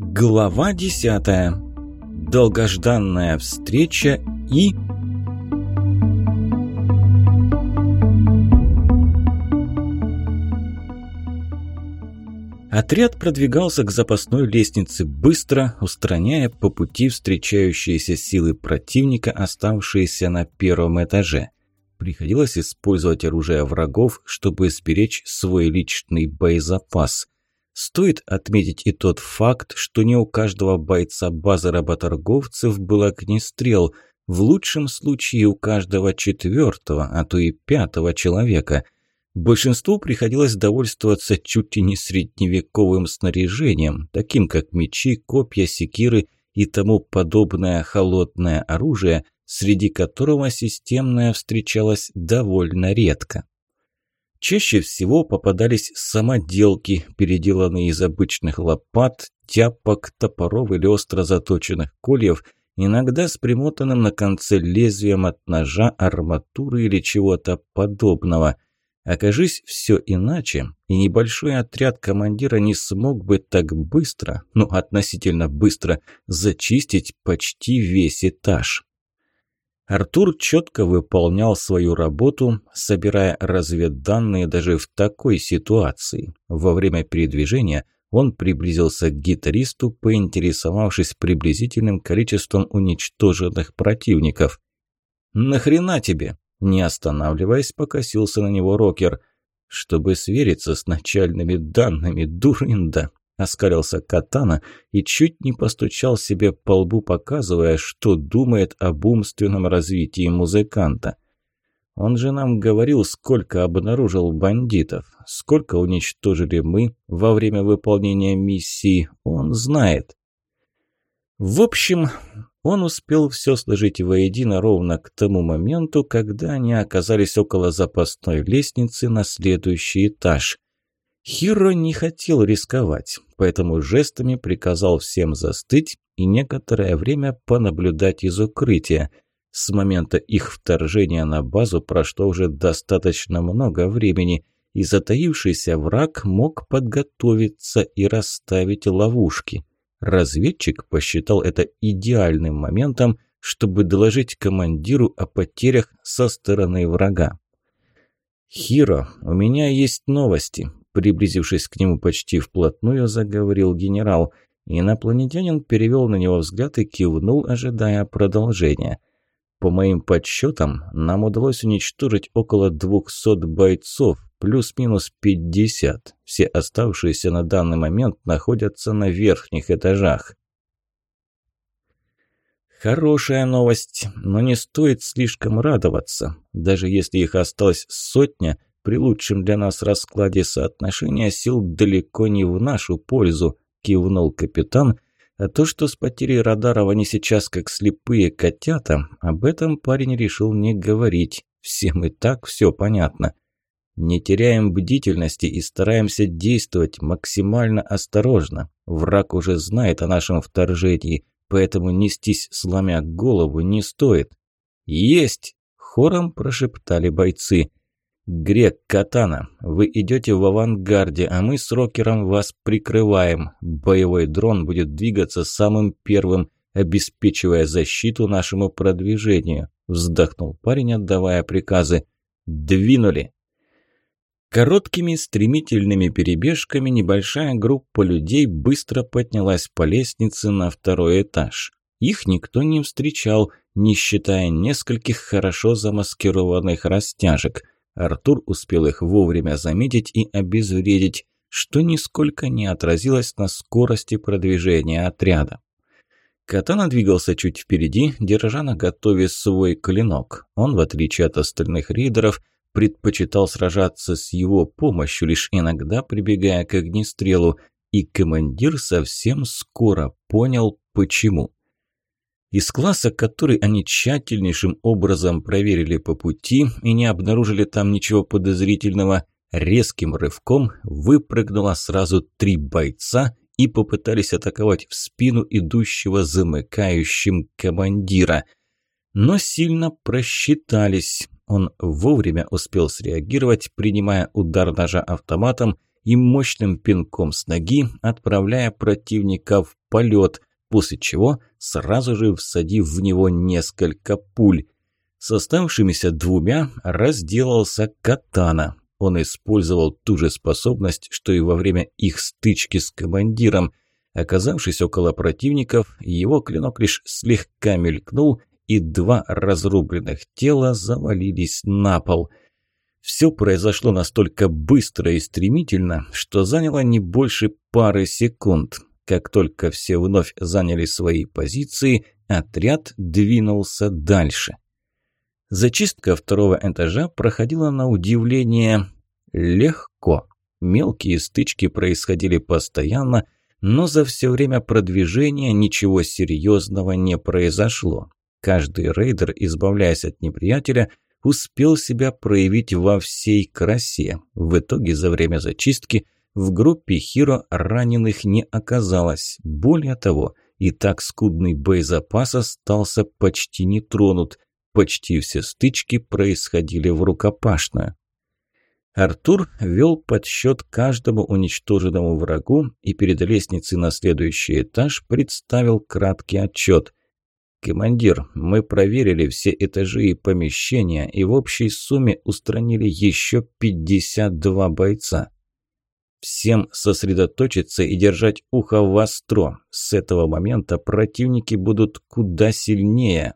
Глава десятая. Долгожданная встреча и... Отряд продвигался к запасной лестнице быстро, устраняя по пути встречающиеся силы противника, оставшиеся на первом этаже. Приходилось использовать оружие врагов, чтобы сберечь свой личный боезапас. Стоит отметить и тот факт, что не у каждого бойца базы работорговцев был огнестрел, в лучшем случае у каждого четвертого, а то и пятого человека. Большинству приходилось довольствоваться чуть ли не средневековым снаряжением, таким как мечи, копья, секиры и тому подобное холодное оружие – среди которого системная встречалась довольно редко. Чаще всего попадались самоделки, переделанные из обычных лопат, тяпок, топоров или остро заточенных кольев, иногда с примотанным на конце лезвием от ножа, арматуры или чего-то подобного. Окажись все иначе, и небольшой отряд командира не смог бы так быстро, ну относительно быстро, зачистить почти весь этаж. Артур четко выполнял свою работу, собирая разведданные даже в такой ситуации. Во время передвижения он приблизился к гитаристу, поинтересовавшись приблизительным количеством уничтоженных противников. «Нахрена тебе?» Не останавливаясь, покосился на него рокер. «Чтобы свериться с начальными данными, дурында!» Оскалился Катана и чуть не постучал себе по лбу, показывая, что думает об умственном развитии музыканта. Он же нам говорил, сколько обнаружил бандитов, сколько уничтожили мы во время выполнения миссии, он знает. В общем, он успел все сложить воедино ровно к тому моменту, когда они оказались около запасной лестницы на следующий этаж. Хиро не хотел рисковать, поэтому жестами приказал всем застыть и некоторое время понаблюдать из укрытия. С момента их вторжения на базу прошло уже достаточно много времени, и затаившийся враг мог подготовиться и расставить ловушки. Разведчик посчитал это идеальным моментом, чтобы доложить командиру о потерях со стороны врага. «Хиро, у меня есть новости. Приблизившись к нему почти вплотную, заговорил генерал. Инопланетянин перевел на него взгляд и кивнул, ожидая продолжения. По моим подсчетам, нам удалось уничтожить около двухсот бойцов, плюс-минус пятьдесят. Все оставшиеся на данный момент находятся на верхних этажах. Хорошая новость, но не стоит слишком радоваться. Даже если их осталось сотня, при лучшем для нас раскладе соотношения сил далеко не в нашу пользу», – кивнул капитан. А то, что с потерей радаров они сейчас как слепые котята, об этом парень решил не говорить. Всем и так все понятно. Не теряем бдительности и стараемся действовать максимально осторожно. Враг уже знает о нашем вторжении, поэтому нестись, сломя голову, не стоит. «Есть!» – хором прошептали бойцы. «Грек, Катана, вы идете в авангарде, а мы с Рокером вас прикрываем. Боевой дрон будет двигаться самым первым, обеспечивая защиту нашему продвижению», вздохнул парень, отдавая приказы. «Двинули!» Короткими стремительными перебежками небольшая группа людей быстро поднялась по лестнице на второй этаж. Их никто не встречал, не считая нескольких хорошо замаскированных растяжек – Артур успел их вовремя заметить и обезвредить, что нисколько не отразилось на скорости продвижения отряда. Катана двигался чуть впереди, держа на готове свой клинок. Он, в отличие от остальных рейдеров, предпочитал сражаться с его помощью, лишь иногда прибегая к огнестрелу, и командир совсем скоро понял, почему. Из класса, который они тщательнейшим образом проверили по пути и не обнаружили там ничего подозрительного, резким рывком выпрыгнуло сразу три бойца и попытались атаковать в спину идущего замыкающим командира. Но сильно просчитались. Он вовремя успел среагировать, принимая удар ножа автоматом и мощным пинком с ноги, отправляя противника в полет, после чего сразу же всадив в него несколько пуль. С оставшимися двумя разделался Катана. Он использовал ту же способность, что и во время их стычки с командиром. Оказавшись около противников, его клинок лишь слегка мелькнул, и два разрубленных тела завалились на пол. Все произошло настолько быстро и стремительно, что заняло не больше пары секунд. Как только все вновь заняли свои позиции, отряд двинулся дальше. Зачистка второго этажа проходила на удивление легко. Мелкие стычки происходили постоянно, но за все время продвижения ничего серьезного не произошло. Каждый рейдер, избавляясь от неприятеля, успел себя проявить во всей красе. В итоге за время зачистки в группе Хиро раненых не оказалось. Более того, и так скудный боезапас остался почти не тронут. Почти все стычки происходили в рукопашную. Артур вел подсчет каждому уничтоженному врагу и перед лестницей на следующий этаж представил краткий отчет. «Командир, мы проверили все этажи и помещения и в общей сумме устранили еще 52 бойца. Всем сосредоточиться и держать ухо востро. С этого момента противники будут куда сильнее».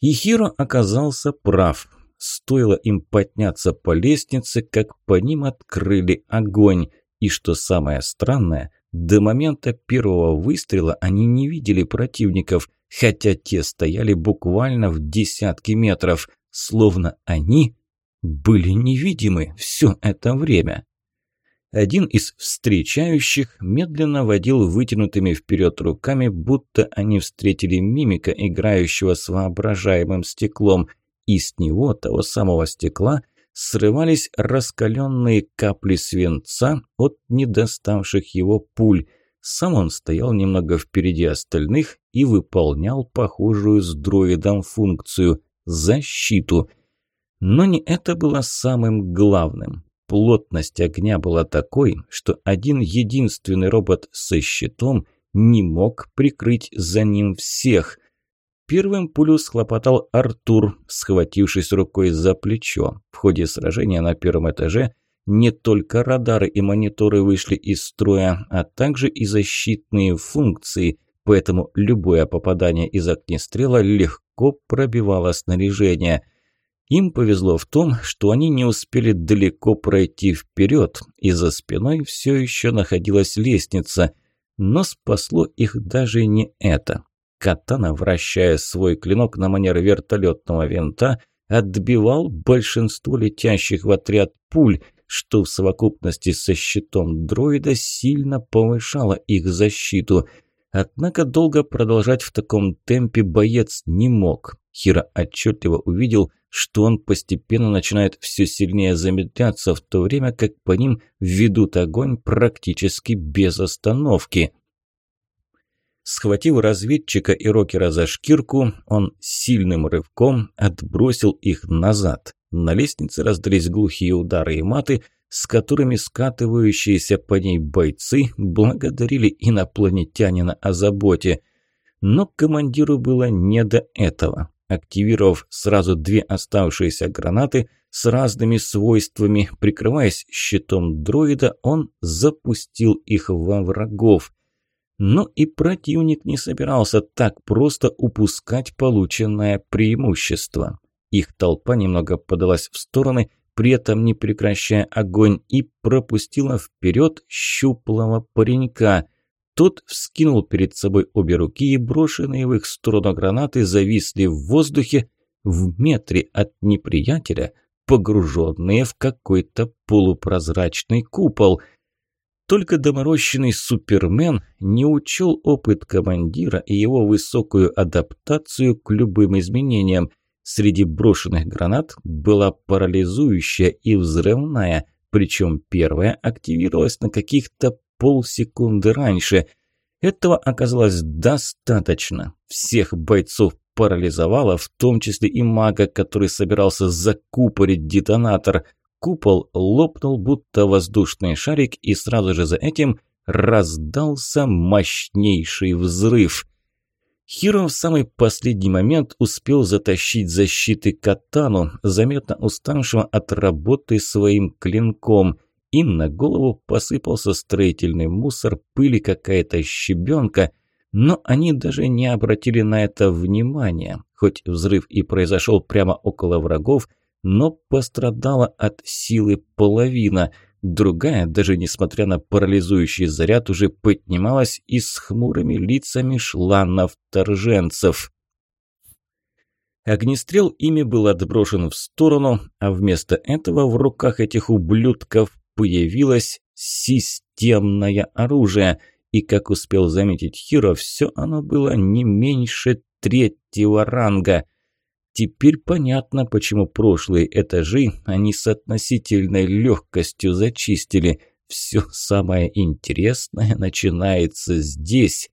Ихиро оказался прав. Стоило им подняться по лестнице, как по ним открыли огонь. И что самое странное, до момента первого выстрела они не видели противников, хотя те стояли буквально в десятки метров, словно они были невидимы все это время. Один из встречающих медленно водил вытянутыми вперед руками, будто они встретили мимика, играющего с воображаемым стеклом, и с него, того самого стекла, срывались раскаленные капли свинца от недоставших его пуль. Сам он стоял немного впереди остальных и выполнял похожую с дроидом функцию – защиту. Но не это было самым главным. Плотность огня была такой, что один единственный робот со щитом не мог прикрыть за ним всех. Первым пулю схлопотал Артур, схватившись рукой за плечо. В ходе сражения на первом этаже не только радары и мониторы вышли из строя, а также и защитные функции, поэтому любое попадание из огнестрела легко пробивало снаряжение – им повезло в том, что они не успели далеко пройти вперед, и за спиной все еще находилась лестница. Но спасло их даже не это. Катана, вращая свой клинок на манер вертолетного винта, отбивал большинство летящих в отряд пуль, что в совокупности со щитом дроида сильно повышало их защиту. Однако долго продолжать в таком темпе боец не мог. Хира отчетливо увидел – что он постепенно начинает все сильнее замедляться, в то время как по ним ведут огонь практически без остановки. Схватив разведчика и рокера за шкирку, он сильным рывком отбросил их назад. На лестнице раздались глухие удары и маты, с которыми скатывающиеся по ней бойцы благодарили инопланетянина о заботе. Но командиру было не до этого. Активировав сразу две оставшиеся гранаты с разными свойствами, прикрываясь щитом дроида, он запустил их во врагов. Но и противник не собирался так просто упускать полученное преимущество. Их толпа немного подалась в стороны, при этом не прекращая огонь, и пропустила вперед щуплого паренька. Тот вскинул перед собой обе руки, и брошенные в их сторону гранаты зависли в воздухе в метре от неприятеля, погруженные в какой-то полупрозрачный купол. Только доморощенный супермен не учел опыт командира и его высокую адаптацию к любым изменениям. Среди брошенных гранат была парализующая и взрывная, причем первая активировалась на каких-то полсекунды раньше. Этого оказалось достаточно. Всех бойцов парализовало, в том числе и мага, который собирался закупорить детонатор. Купол лопнул, будто воздушный шарик, и сразу же за этим раздался мощнейший взрыв. Хиро в самый последний момент успел затащить защиты катану, заметно уставшего от работы своим клинком. Им на голову посыпался строительный мусор, пыли какая-то щебенка, но они даже не обратили на это внимания. Хоть взрыв и произошел прямо около врагов, но пострадала от силы половина – Другая, даже несмотря на парализующий заряд, уже поднималась и с хмурыми лицами шла на вторженцев. Огнестрел ими был отброшен в сторону, а вместо этого в руках этих ублюдков появилось системное оружие. И, как успел заметить Хиро, все оно было не меньше третьего ранга. Теперь понятно, почему прошлые этажи они с относительной легкостью зачистили. Все самое интересное начинается здесь.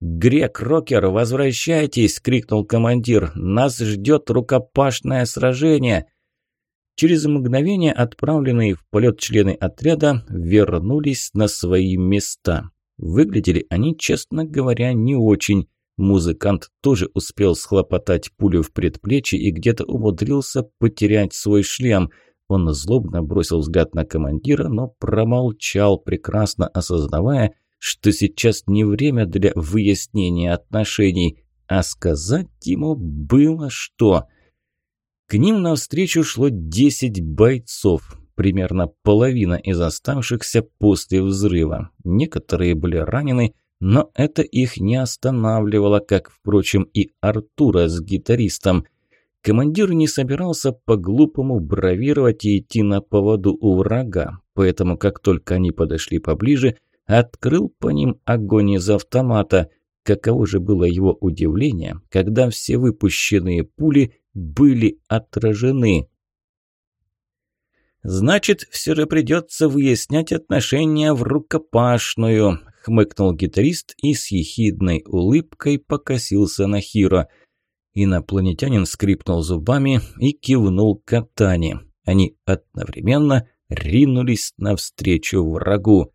«Грек, Рокер, возвращайтесь!» – крикнул командир. «Нас ждет рукопашное сражение!» Через мгновение отправленные в полет члены отряда вернулись на свои места. Выглядели они, честно говоря, не очень. Музыкант тоже успел схлопотать пулю в предплечье и где-то умудрился потерять свой шлем. Он злобно бросил взгляд на командира, но промолчал, прекрасно осознавая, что сейчас не время для выяснения отношений, а сказать ему было что. К ним навстречу шло десять бойцов, примерно половина из оставшихся после взрыва. Некоторые были ранены, но это их не останавливало, как, впрочем, и Артура с гитаристом. Командир не собирался по-глупому бравировать и идти на поводу у врага, поэтому, как только они подошли поближе, открыл по ним огонь из автомата. Каково же было его удивление, когда все выпущенные пули были отражены. «Значит, все же придется выяснять отношения в рукопашную», хмыкнул гитарист и с ехидной улыбкой покосился на Хиро. Инопланетянин скрипнул зубами и кивнул Катане. Они одновременно ринулись навстречу врагу.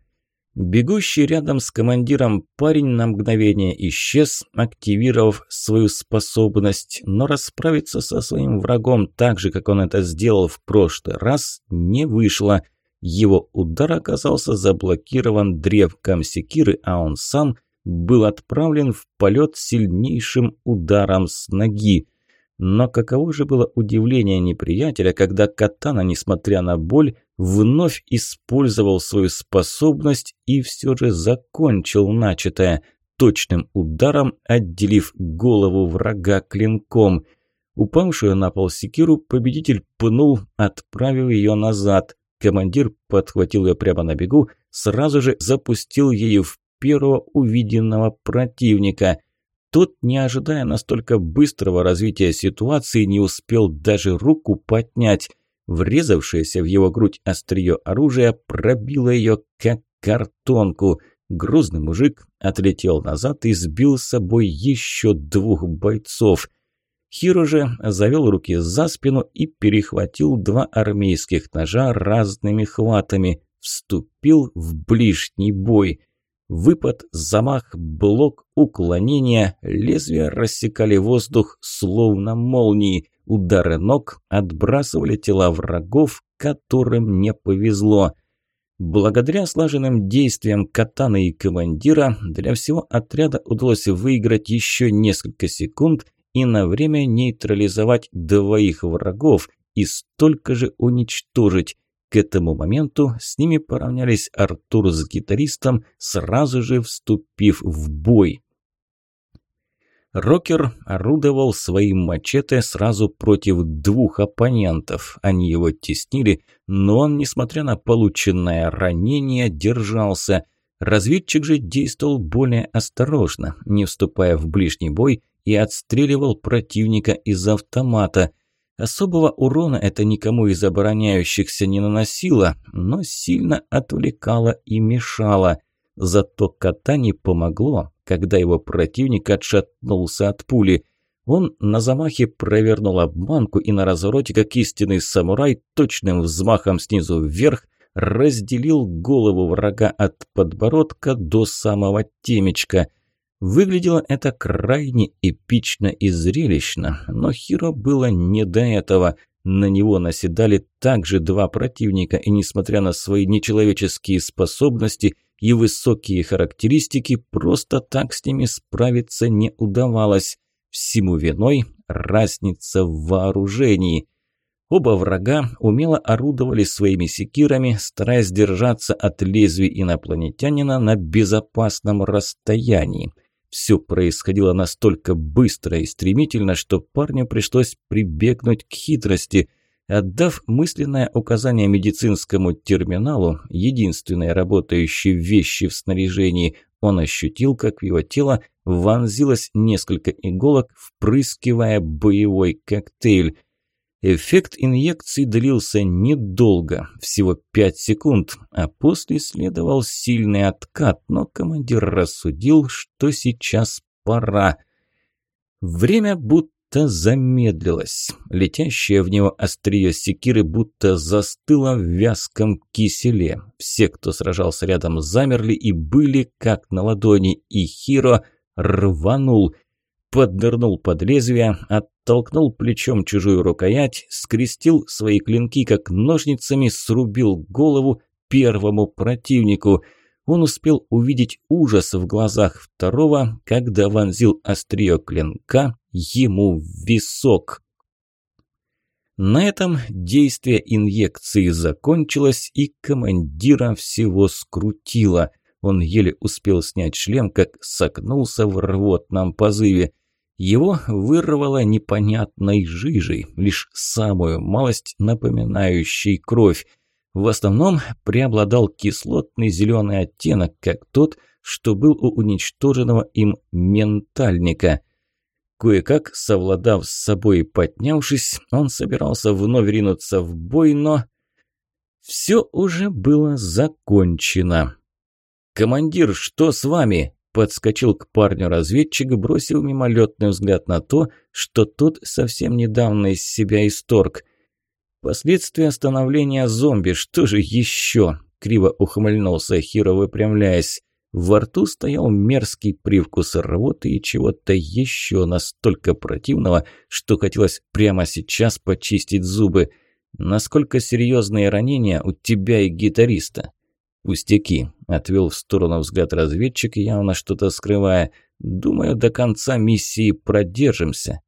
Бегущий рядом с командиром парень на мгновение исчез, активировав свою способность, но расправиться со своим врагом так же, как он это сделал в прошлый раз, не вышло – его удар оказался заблокирован древком секиры, а он сам был отправлен в полет сильнейшим ударом с ноги. Но каково же было удивление неприятеля, когда Катана, несмотря на боль, вновь использовал свою способность и все же закончил начатое, точным ударом отделив голову врага клинком. Упавшую на пол секиру победитель пнул, отправив ее назад. Командир подхватил ее прямо на бегу, сразу же запустил ею в первого увиденного противника. Тот, не ожидая настолько быстрого развития ситуации, не успел даже руку поднять. Врезавшееся в его грудь острие оружия пробило ее как картонку. Грузный мужик отлетел назад и сбил с собой еще двух бойцов – Хиро же завел руки за спину и перехватил два армейских ножа разными хватами. Вступил в ближний бой. Выпад, замах, блок, уклонение, лезвия рассекали воздух словно молнии. Удары ног отбрасывали тела врагов, которым не повезло. Благодаря слаженным действиям катана и командира для всего отряда удалось выиграть еще несколько секунд и на время нейтрализовать двоих врагов и столько же уничтожить. К этому моменту с ними поравнялись Артур с гитаристом, сразу же вступив в бой. Рокер орудовал своим мачете сразу против двух оппонентов. Они его теснили, но он, несмотря на полученное ранение, держался. Разведчик же действовал более осторожно, не вступая в ближний бой и отстреливал противника из автомата. Особого урона это никому из обороняющихся не наносило, но сильно отвлекало и мешало. Зато кота не помогло, когда его противник отшатнулся от пули. Он на замахе провернул обманку и на развороте, как истинный самурай, точным взмахом снизу вверх разделил голову врага от подбородка до самого темечка. Выглядело это крайне эпично и зрелищно, но Хиро было не до этого. На него наседали также два противника, и несмотря на свои нечеловеческие способности и высокие характеристики, просто так с ними справиться не удавалось. Всему виной разница в вооружении. Оба врага умело орудовали своими секирами, стараясь держаться от лезвий инопланетянина на безопасном расстоянии. Все происходило настолько быстро и стремительно, что парню пришлось прибегнуть к хитрости. Отдав мысленное указание медицинскому терминалу, единственной работающей вещи в снаряжении, он ощутил, как в его тело вонзилось несколько иголок, впрыскивая боевой коктейль. Эффект инъекции длился недолго, всего 5 секунд, а после следовал сильный откат, но командир рассудил, что сейчас пора. Время будто замедлилось. Летящее в него острие секиры будто застыло в вязком киселе. Все, кто сражался рядом, замерли и были как на ладони, и Хиро рванул – поднырнул под лезвие, оттолкнул плечом чужую рукоять, скрестил свои клинки как ножницами, срубил голову первому противнику. Он успел увидеть ужас в глазах второго, когда вонзил острие клинка ему в висок. На этом действие инъекции закончилось, и командира всего скрутило. Он еле успел снять шлем, как согнулся в рвотном позыве. Его вырвало непонятной жижей, лишь самую малость напоминающей кровь. В основном преобладал кислотный зеленый оттенок, как тот, что был у уничтоженного им ментальника. Кое-как, совладав с собой и поднявшись, он собирался вновь ринуться в бой, но... Все уже было закончено. «Командир, что с вами?» Подскочил к парню разведчик, бросил мимолетный взгляд на то, что тот совсем недавно из себя исторг. Последствия становления зомби, что же еще? Криво ухмыльнулся Хиро, выпрямляясь. Во рту стоял мерзкий привкус рвоты и чего-то еще настолько противного, что хотелось прямо сейчас почистить зубы. Насколько серьезные ранения у тебя и гитариста? «Пустяки», – отвел в сторону взгляд разведчик, явно что-то скрывая. «Думаю, до конца миссии продержимся».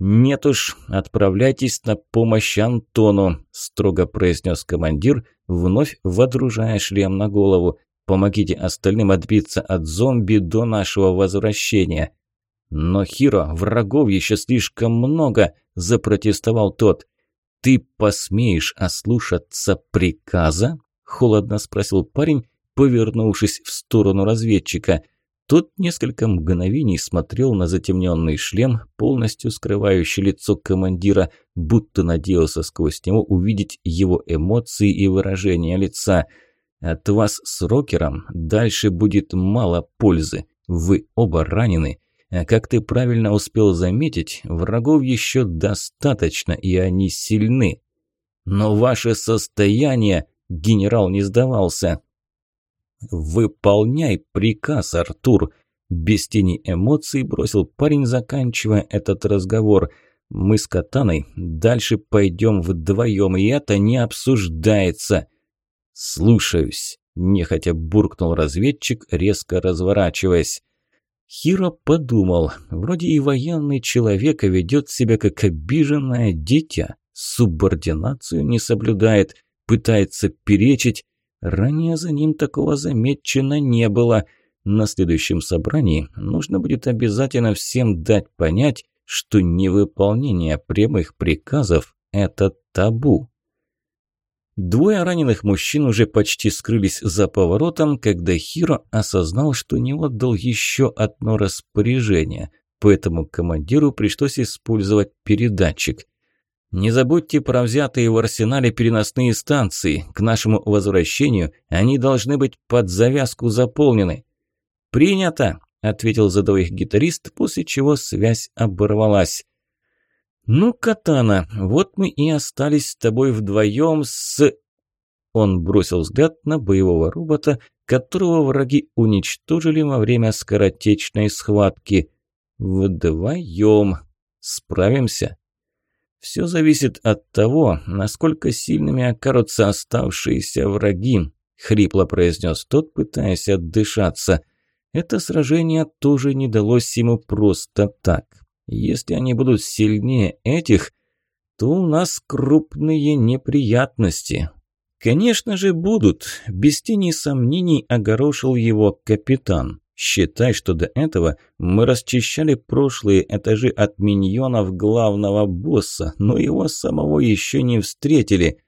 «Нет уж, отправляйтесь на помощь Антону», – строго произнес командир, вновь водружая шлем на голову. «Помогите остальным отбиться от зомби до нашего возвращения». «Но, Хиро, врагов еще слишком много», – запротестовал тот. «Ты посмеешь ослушаться приказа?» холодно спросил парень, повернувшись в сторону разведчика. Тот несколько мгновений смотрел на затемненный шлем, полностью скрывающий лицо командира, будто надеялся сквозь него увидеть его эмоции и выражение лица. «От вас с Рокером дальше будет мало пользы. Вы оба ранены. А как ты правильно успел заметить, врагов еще достаточно, и они сильны. Но ваше состояние...» Генерал не сдавался. «Выполняй приказ, Артур!» Без тени эмоций бросил парень, заканчивая этот разговор. «Мы с Катаной дальше пойдем вдвоем, и это не обсуждается!» «Слушаюсь!» – нехотя буркнул разведчик, резко разворачиваясь. Хиро подумал, вроде и военный человек, а ведет себя как обиженное дитя, субординацию не соблюдает – пытается перечить. Ранее за ним такого замечено не было. На следующем собрании нужно будет обязательно всем дать понять, что невыполнение прямых приказов – это табу. Двое раненых мужчин уже почти скрылись за поворотом, когда Хиро осознал, что не отдал еще одно распоряжение, поэтому командиру пришлось использовать передатчик. Не забудьте про взятые в арсенале переносные станции. К нашему возвращению они должны быть под завязку заполнены. Принято, ответил за двоих гитарист, после чего связь оборвалась. Ну, Катана, вот мы и остались с тобой вдвоем с... Он бросил взгляд на боевого робота, которого враги уничтожили во время скоротечной схватки. Вдвоем. Справимся? Все зависит от того, насколько сильными окажутся оставшиеся враги, хрипло произнес тот, пытаясь отдышаться. Это сражение тоже не далось ему просто так. Если они будут сильнее этих, то у нас крупные неприятности. Конечно же будут, без тени сомнений огорошил его капитан. Считай, что до этого мы расчищали прошлые этажи от миньонов главного босса, но его самого еще не встретили.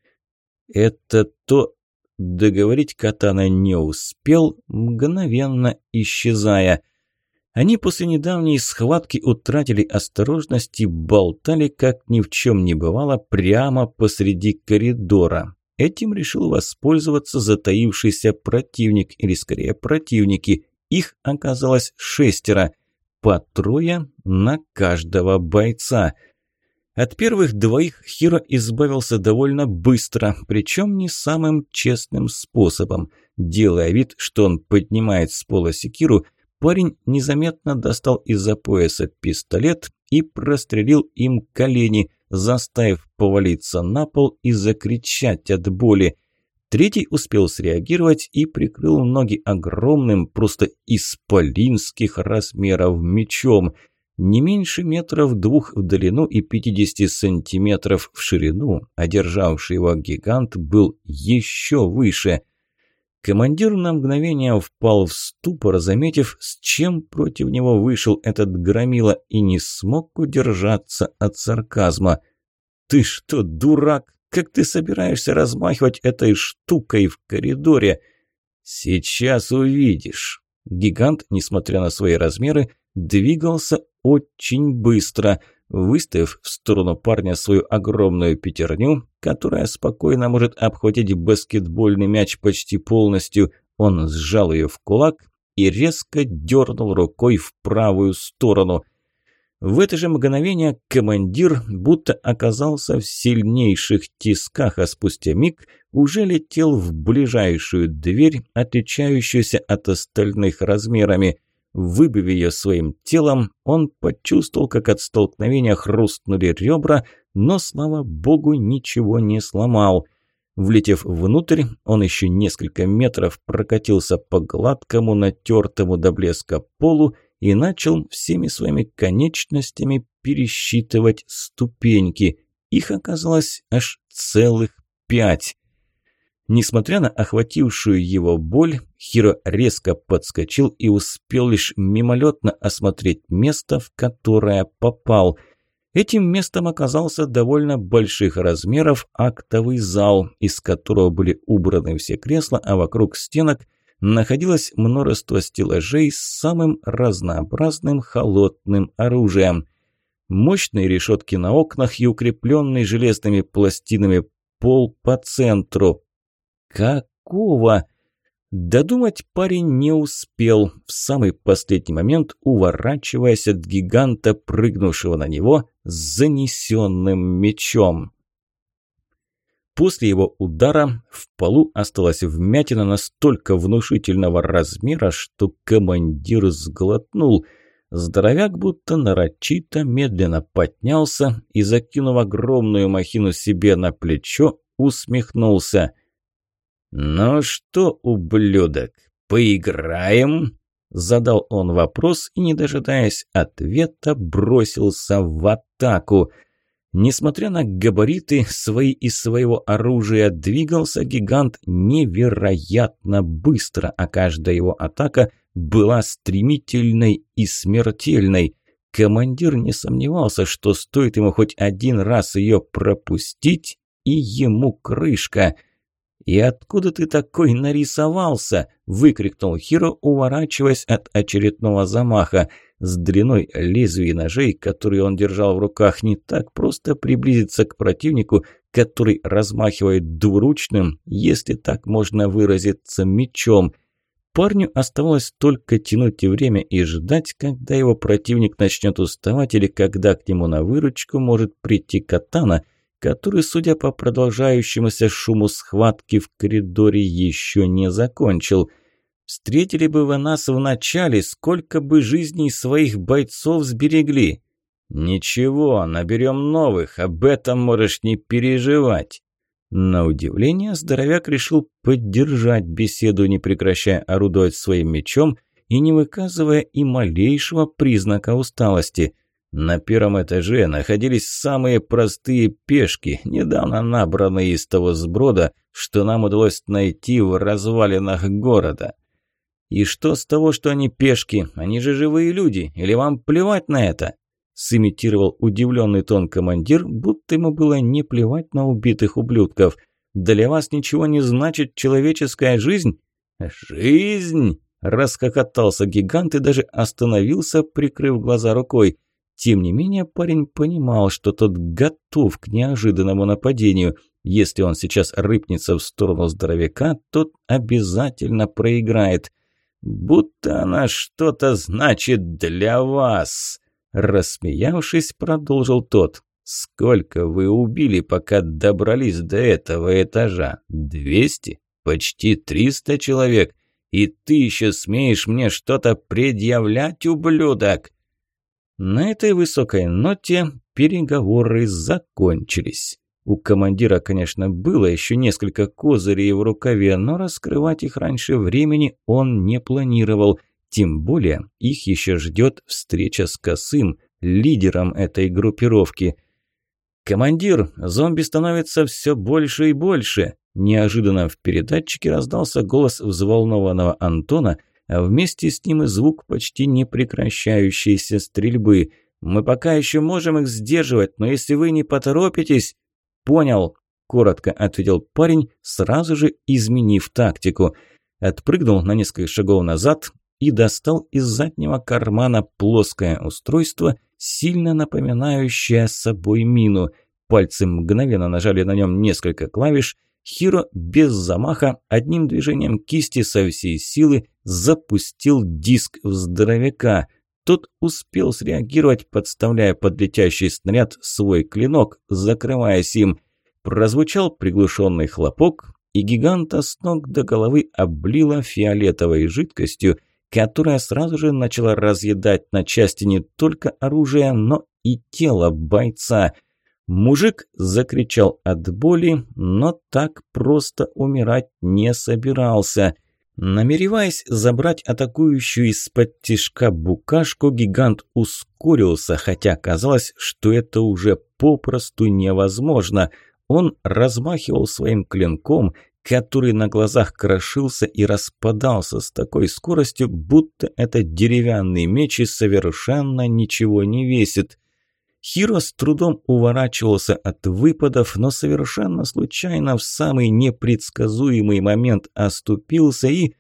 Это то... Договорить Катана не успел, мгновенно исчезая – они после недавней схватки утратили осторожность и болтали, как ни в чем не бывало, прямо посреди коридора. Этим решил воспользоваться затаившийся противник, или скорее противники. Их оказалось шестеро, по трое на каждого бойца. От первых двоих Хиро избавился довольно быстро, причем не самым честным способом. Делая вид, что он поднимает с пола секиру, Парень незаметно достал из-за пояса пистолет и прострелил им колени, заставив повалиться на пол и закричать от боли. Третий успел среагировать и прикрыл ноги огромным, просто исполинских размеров мечом. Не меньше метров двух в длину и 50 сантиметров в ширину, одержавший его гигант был еще выше – Командир на мгновение впал в ступор, заметив, с чем против него вышел этот громила, и не смог удержаться от сарказма. «Ты что, дурак? Как ты собираешься размахивать этой штукой в коридоре?» «Сейчас увидишь». Гигант, несмотря на свои размеры, двигался очень быстро – выставив в сторону парня свою огромную пятерню, которая спокойно может обхватить баскетбольный мяч почти полностью, он сжал ее в кулак и резко дернул рукой в правую сторону. В это же мгновение командир будто оказался в сильнейших тисках, а спустя миг уже летел в ближайшую дверь, отличающуюся от остальных размерами – Выбив ее своим телом, он почувствовал, как от столкновения хрустнули ребра, но, слава богу, ничего не сломал. Влетев внутрь, он еще несколько метров прокатился по гладкому, натертому до блеска полу и начал всеми своими конечностями пересчитывать ступеньки. Их оказалось аж целых пять. Несмотря на охватившую его боль, Хиро резко подскочил и успел лишь мимолетно осмотреть место, в которое попал. Этим местом оказался довольно больших размеров актовый зал, из которого были убраны все кресла, а вокруг стенок находилось множество стеллажей с самым разнообразным холодным оружием. Мощные решетки на окнах и укрепленный железными пластинами пол по центру, Какого? Додумать парень не успел, в самый последний момент уворачиваясь от гиганта, прыгнувшего на него с занесенным мечом. После его удара в полу осталась вмятина настолько внушительного размера, что командир сглотнул. Здоровяк будто нарочито медленно поднялся и, закинув огромную махину себе на плечо, усмехнулся – «Ну что, ублюдок, поиграем?» Задал он вопрос и, не дожидаясь ответа, бросился в атаку. Несмотря на габариты свои и своего оружия, двигался гигант невероятно быстро, а каждая его атака была стремительной и смертельной. Командир не сомневался, что стоит ему хоть один раз ее пропустить, и ему крышка – «И откуда ты такой нарисовался?» – выкрикнул Хиро, уворачиваясь от очередного замаха. С длиной лезвий ножей, которые он держал в руках, не так просто приблизиться к противнику, который размахивает двуручным, если так можно выразиться, мечом. Парню оставалось только тянуть время и ждать, когда его противник начнет уставать или когда к нему на выручку может прийти катана – который, судя по продолжающемуся шуму схватки в коридоре, еще не закончил. «Встретили бы вы нас вначале, сколько бы жизней своих бойцов сберегли!» «Ничего, наберем новых, об этом можешь не переживать!» На удивление, здоровяк решил поддержать беседу, не прекращая орудовать своим мечом и не выказывая и малейшего признака усталости. На первом этаже находились самые простые пешки, недавно набранные из того сброда, что нам удалось найти в развалинах города. И что с того, что они пешки? Они же живые люди, или вам плевать на это? Сымитировал удивленный тон командир, будто ему было не плевать на убитых ублюдков. Для вас ничего не значит человеческая жизнь? Жизнь! Расхохотался гигант и даже остановился, прикрыв глаза рукой. Тем не менее, парень понимал, что тот готов к неожиданному нападению. Если он сейчас рыпнется в сторону здоровяка, тот обязательно проиграет. «Будто она что-то значит для вас!» Рассмеявшись, продолжил тот. «Сколько вы убили, пока добрались до этого этажа? Двести? Почти триста человек? И ты еще смеешь мне что-то предъявлять, ублюдок?» На этой высокой ноте переговоры закончились. У командира, конечно, было еще несколько козырей в рукаве, но раскрывать их раньше времени он не планировал. Тем более их еще ждет встреча с Косым, лидером этой группировки. «Командир, зомби становится все больше и больше!» Неожиданно в передатчике раздался голос взволнованного Антона, а вместе с ним и звук почти непрекращающейся стрельбы. «Мы пока еще можем их сдерживать, но если вы не поторопитесь...» «Понял», – коротко ответил парень, сразу же изменив тактику. Отпрыгнул на несколько шагов назад и достал из заднего кармана плоское устройство, сильно напоминающее собой мину. Пальцы мгновенно нажали на нем несколько клавиш – Хиро без замаха одним движением кисти со всей силы запустил диск в здоровяка. Тот успел среагировать, подставляя под летящий снаряд свой клинок, закрываясь им. Прозвучал приглушенный хлопок, и гиганта с ног до головы облила фиолетовой жидкостью, которая сразу же начала разъедать на части не только оружие, но и тело бойца – Мужик закричал от боли, но так просто умирать не собирался. Намереваясь забрать атакующую из-под тишка букашку, гигант ускорился, хотя казалось, что это уже попросту невозможно. Он размахивал своим клинком, который на глазах крошился и распадался с такой скоростью, будто это деревянный меч и совершенно ничего не весит. Хиро с трудом уворачивался от выпадов, но совершенно случайно в самый непредсказуемый момент оступился и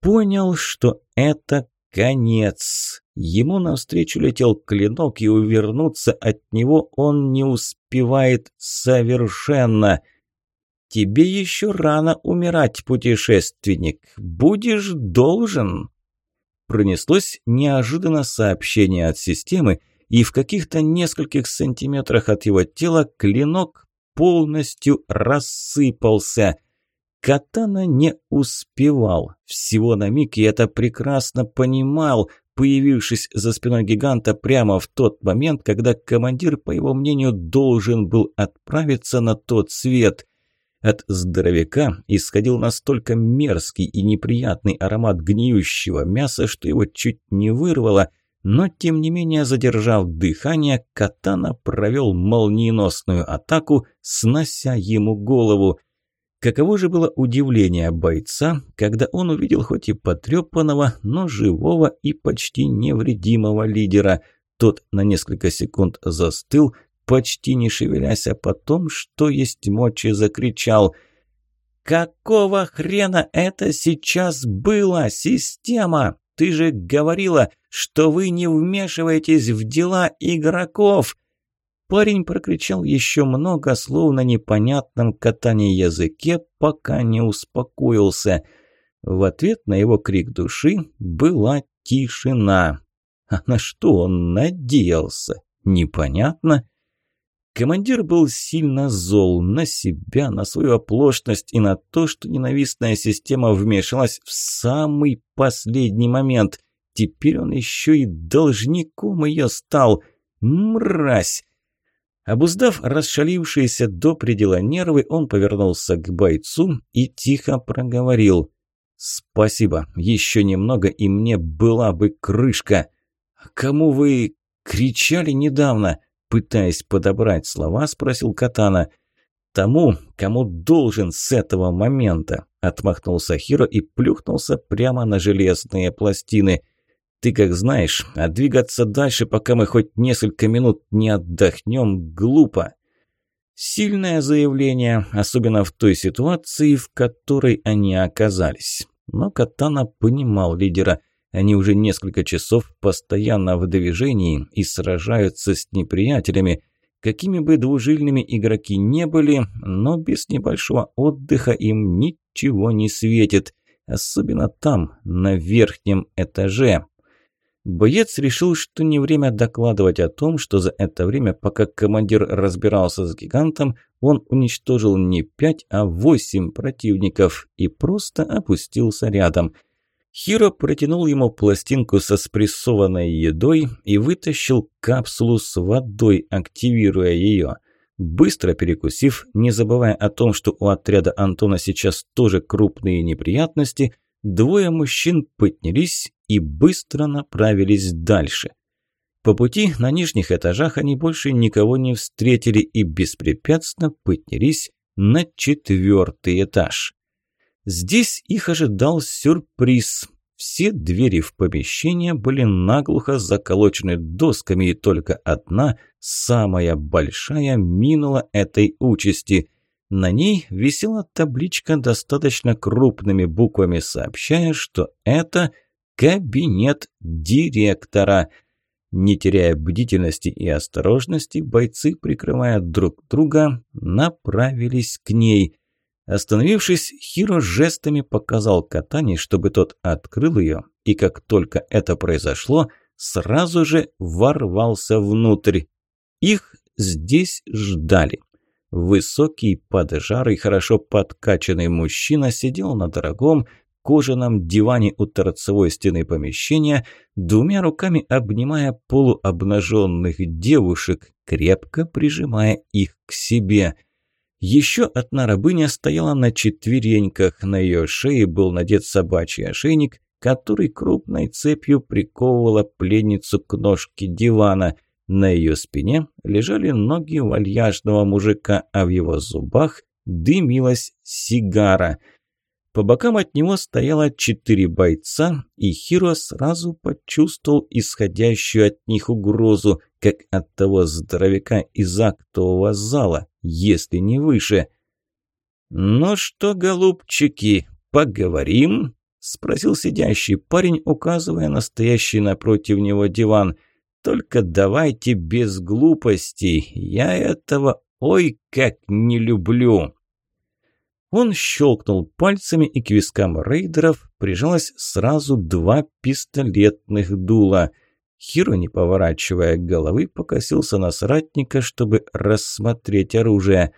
понял, что это конец. Ему навстречу летел клинок, и увернуться от него он не успевает совершенно. «Тебе еще рано умирать, путешественник. Будешь должен». Пронеслось неожиданно сообщение от системы, и в каких-то нескольких сантиметрах от его тела клинок полностью рассыпался. Катана не успевал. Всего на миг я это прекрасно понимал, появившись за спиной гиганта прямо в тот момент, когда командир, по его мнению, должен был отправиться на тот свет. От здоровяка исходил настолько мерзкий и неприятный аромат гниющего мяса, что его чуть не вырвало – но, тем не менее, задержав дыхание, Катана провел молниеносную атаку, снося ему голову. Каково же было удивление бойца, когда он увидел хоть и потрепанного, но живого и почти невредимого лидера. Тот на несколько секунд застыл, почти не шевелясь, а потом, что есть мочи, закричал «Какого хрена это сейчас было, система?» Ты же говорила, что вы не вмешиваетесь в дела игроков!» Парень прокричал еще много, словно непонятном катании языке, пока не успокоился. В ответ на его крик души была тишина. А на что он надеялся? Непонятно. Командир был сильно зол на себя, на свою оплошность и на то, что ненавистная система вмешалась в самый последний момент. Теперь он еще и должником ее стал. Мразь! Обуздав расшалившиеся до предела нервы, он повернулся к бойцу и тихо проговорил. «Спасибо. Еще немного, и мне была бы крышка. Кому вы кричали недавно?» Пытаясь подобрать слова, спросил Катана. «Тому, кому должен с этого момента», – отмахнулся Хиро и плюхнулся прямо на железные пластины. «Ты как знаешь, а двигаться дальше, пока мы хоть несколько минут не отдохнем, глупо». Сильное заявление, особенно в той ситуации, в которой они оказались. Но Катана понимал лидера. Они уже несколько часов постоянно в движении и сражаются с неприятелями. Какими бы двужильными игроки не были, но без небольшого отдыха им ничего не светит. Особенно там, на верхнем этаже. Боец решил, что не время докладывать о том, что за это время, пока командир разбирался с гигантом, он уничтожил не пять, а восемь противников и просто опустился рядом – Хиро протянул ему пластинку со спрессованной едой и вытащил капсулу с водой, активируя ее. Быстро перекусив, не забывая о том, что у отряда Антона сейчас тоже крупные неприятности, двое мужчин поднялись и быстро направились дальше. По пути на нижних этажах они больше никого не встретили и беспрепятственно поднялись на четвертый этаж. Здесь их ожидал сюрприз. Все двери в помещение были наглухо заколочены досками, и только одна, самая большая, минула этой участи. На ней висела табличка достаточно крупными буквами, сообщая, что это кабинет директора. Не теряя бдительности и осторожности, бойцы, прикрывая друг друга, направились к ней – Остановившись, Хиро жестами показал Катани, чтобы тот открыл ее, и как только это произошло, сразу же ворвался внутрь. Их здесь ждали. Высокий, поджарый, хорошо подкачанный мужчина сидел на дорогом кожаном диване у торцевой стены помещения, двумя руками обнимая полуобнаженных девушек, крепко прижимая их к себе – еще одна рабыня стояла на четвереньках, на ее шее был надет собачий ошейник, который крупной цепью приковывала пленницу к ножке дивана. На ее спине лежали ноги вальяжного мужика, а в его зубах дымилась сигара – по бокам от него стояло четыре бойца, и Хиро сразу почувствовал исходящую от них угрозу, как от того здоровяка из актового зала, если не выше. «Ну что, голубчики, поговорим?» – спросил сидящий парень, указывая на стоящий напротив него диван. «Только давайте без глупостей, я этого ой как не люблю!» Он щелкнул пальцами, и к вискам рейдеров прижалось сразу два пистолетных дула. Хиро, не поворачивая головы, покосился на соратника, чтобы рассмотреть оружие.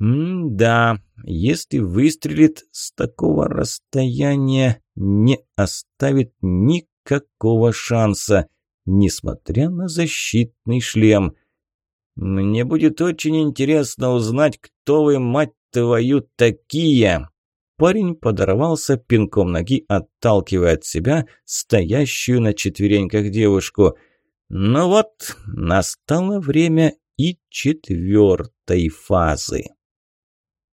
«М-да, если выстрелит с такого расстояния, не оставит никакого шанса, несмотря на защитный шлем». «Мне будет очень интересно узнать, кто вы, мать твою, такие!» Парень подорвался пинком ноги, отталкивая от себя стоящую на четвереньках девушку. Ну вот, настало время и четвертой фазы.